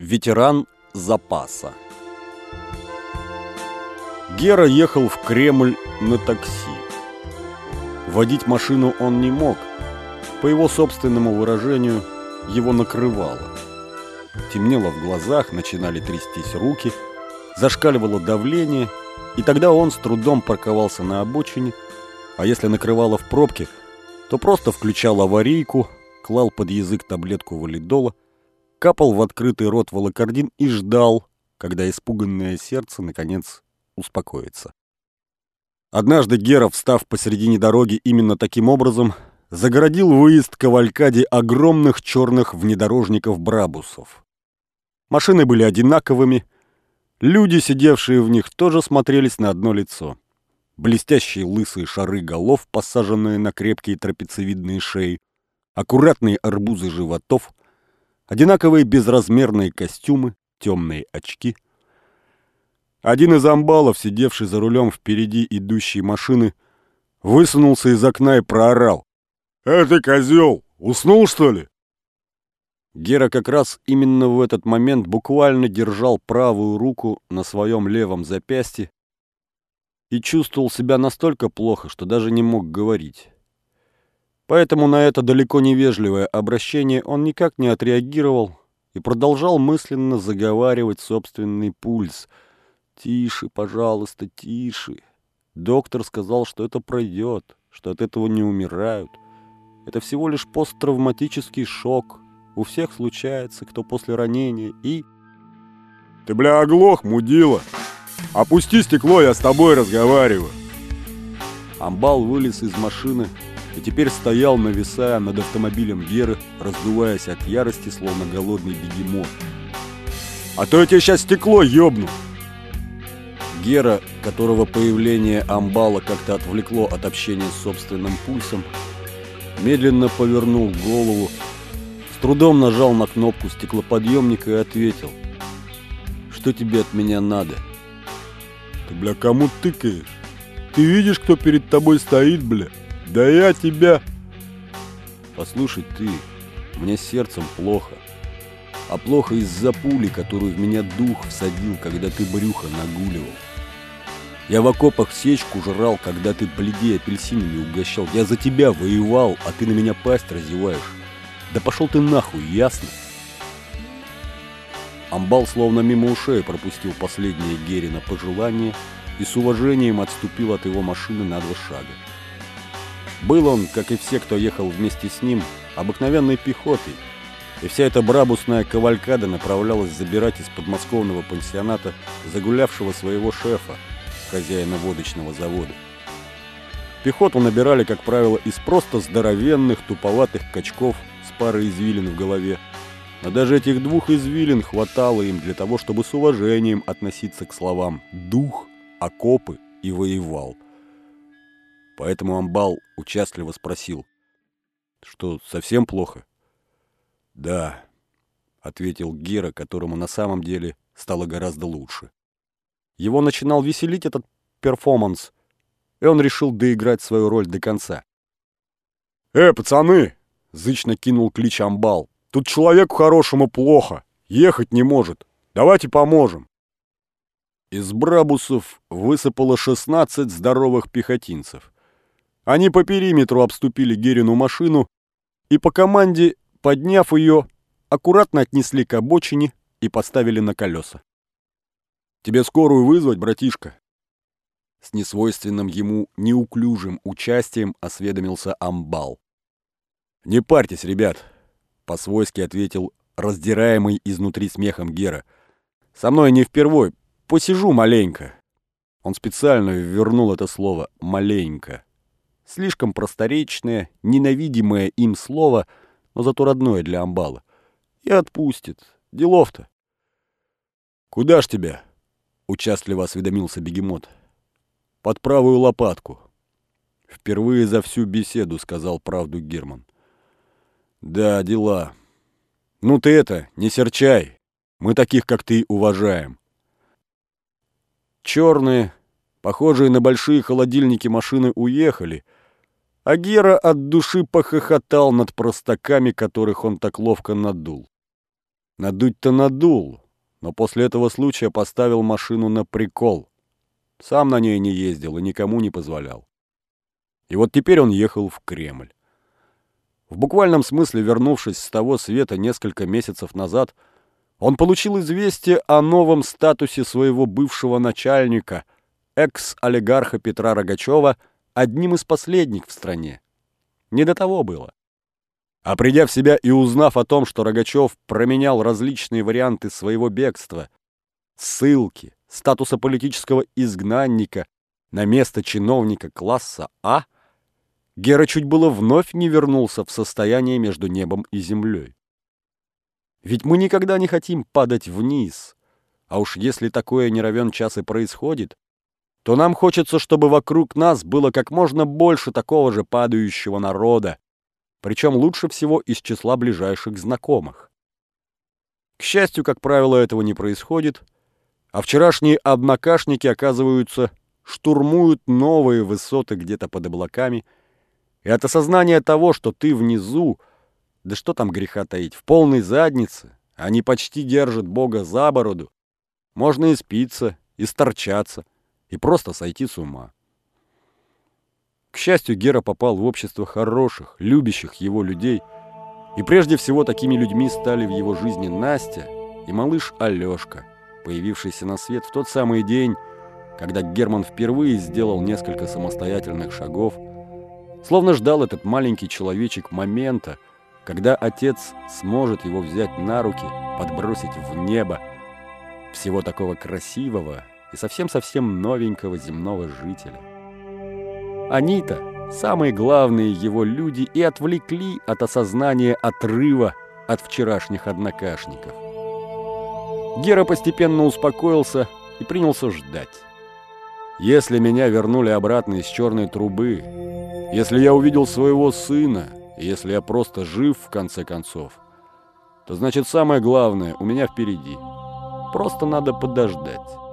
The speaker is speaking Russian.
Ветеран запаса Гера ехал в Кремль на такси. Водить машину он не мог. По его собственному выражению, его накрывало. Темнело в глазах, начинали трястись руки, зашкаливало давление, и тогда он с трудом парковался на обочине, а если накрывало в пробке, то просто включал аварийку, клал под язык таблетку валидола, капал в открытый рот волокордин и ждал, когда испуганное сердце, наконец, успокоится. Однажды Гера, встав посередине дороги именно таким образом, загородил выезд Кавалькаде огромных черных внедорожников-брабусов. Машины были одинаковыми, люди, сидевшие в них, тоже смотрелись на одно лицо. Блестящие лысые шары голов, посаженные на крепкие трапециевидные шеи, аккуратные арбузы животов, одинаковые безразмерные костюмы, темные очки. Один из амбалов, сидевший за рулем впереди идущей машины, высунулся из окна и проорал. «Э, ты, козел, уснул, что ли?» Гера как раз именно в этот момент буквально держал правую руку на своем левом запястье и чувствовал себя настолько плохо, что даже не мог говорить. Поэтому на это далеко не вежливое обращение он никак не отреагировал и продолжал мысленно заговаривать собственный пульс. «Тише, пожалуйста, тише. Доктор сказал, что это пройдет, что от этого не умирают. Это всего лишь посттравматический шок. У всех случается, кто после ранения и...» «Ты, бля, оглох, мудила! Опусти стекло, я с тобой разговариваю!» Амбал вылез из машины, и теперь стоял, нависая над автомобилем Геры, раздуваясь от ярости, словно голодный бегемот. «А то я тебе сейчас стекло ёбну!» Гера, которого появление амбала как-то отвлекло от общения с собственным пульсом, медленно повернул голову, с трудом нажал на кнопку стеклоподъемника и ответил. «Что тебе от меня надо?» «Ты, бля, кому тыкаешь? Ты видишь, кто перед тобой стоит, бля?» Да я тебя... Послушай ты, мне сердцем плохо. А плохо из-за пули, которую в меня дух всадил, когда ты брюхо нагуливал. Я в окопах сечку жрал, когда ты бледей апельсинами угощал. Я за тебя воевал, а ты на меня пасть разеваешь. Да пошел ты нахуй, ясно? Амбал словно мимо ушей пропустил последнее Герина пожелание и с уважением отступил от его машины на два шага. Был он, как и все, кто ехал вместе с ним, обыкновенной пехотой, и вся эта брабусная кавалькада направлялась забирать из подмосковного пансионата загулявшего своего шефа, хозяина водочного завода. Пехоту набирали, как правило, из просто здоровенных, туповатых качков с парой извилин в голове. Но даже этих двух извилин хватало им для того, чтобы с уважением относиться к словам «дух», «окопы» и «воевал». Поэтому Амбал участливо спросил. «Что, совсем плохо?» «Да», — ответил Гера, которому на самом деле стало гораздо лучше. Его начинал веселить этот перформанс, и он решил доиграть свою роль до конца. «Э, пацаны!» — зычно кинул клич Амбал. «Тут человеку хорошему плохо, ехать не может. Давайте поможем!» Из брабусов высыпало 16 здоровых пехотинцев — они по периметру обступили Герину машину и по команде, подняв ее, аккуратно отнесли к обочине и поставили на колеса. «Тебе скорую вызвать, братишка?» С несвойственным ему неуклюжим участием осведомился Амбал. «Не парьтесь, ребят», — по-свойски ответил раздираемый изнутри смехом Гера. «Со мной не впервой, посижу маленько». Он специально вернул это слово «маленько» слишком просторечное, ненавидимое им слово, но зато родное для амбала. И отпустит. Делов-то. «Куда ж тебя?» — участливо осведомился бегемот. «Под правую лопатку». Впервые за всю беседу сказал правду Герман. «Да, дела. Ну ты это, не серчай. Мы таких, как ты, уважаем». Черные, похожие на большие холодильники машины, уехали — а Гера от души похохотал над простаками, которых он так ловко надул. Надуть-то надул, но после этого случая поставил машину на прикол. Сам на ней не ездил и никому не позволял. И вот теперь он ехал в Кремль. В буквальном смысле, вернувшись с того света несколько месяцев назад, он получил известие о новом статусе своего бывшего начальника, экс-олигарха Петра Рогачева, одним из последних в стране. Не до того было. А придя в себя и узнав о том, что Рогачев променял различные варианты своего бегства, ссылки, статуса политического изгнанника на место чиновника класса А, Гера чуть было вновь не вернулся в состояние между небом и землей. Ведь мы никогда не хотим падать вниз, а уж если такое не равен час и происходит, то нам хочется, чтобы вокруг нас было как можно больше такого же падающего народа, причем лучше всего из числа ближайших знакомых. К счастью, как правило, этого не происходит, а вчерашние однокашники, оказываются, штурмуют новые высоты где-то под облаками, и от осознания того, что ты внизу, да что там греха таить, в полной заднице, они почти держат Бога за бороду, можно и спиться, и сторчаться, и просто сойти с ума. К счастью, Гера попал в общество хороших, любящих его людей, и прежде всего такими людьми стали в его жизни Настя и малыш Алешка, появившийся на свет в тот самый день, когда Герман впервые сделал несколько самостоятельных шагов, словно ждал этот маленький человечек момента, когда отец сможет его взять на руки, подбросить в небо, всего такого красивого и совсем-совсем новенького земного жителя. Они-то, самые главные его люди, и отвлекли от осознания отрыва от вчерашних однокашников. Гера постепенно успокоился и принялся ждать. Если меня вернули обратно из черной трубы, если я увидел своего сына, если я просто жив в конце концов, то значит самое главное у меня впереди. Просто надо подождать.